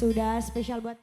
sudah spesial buat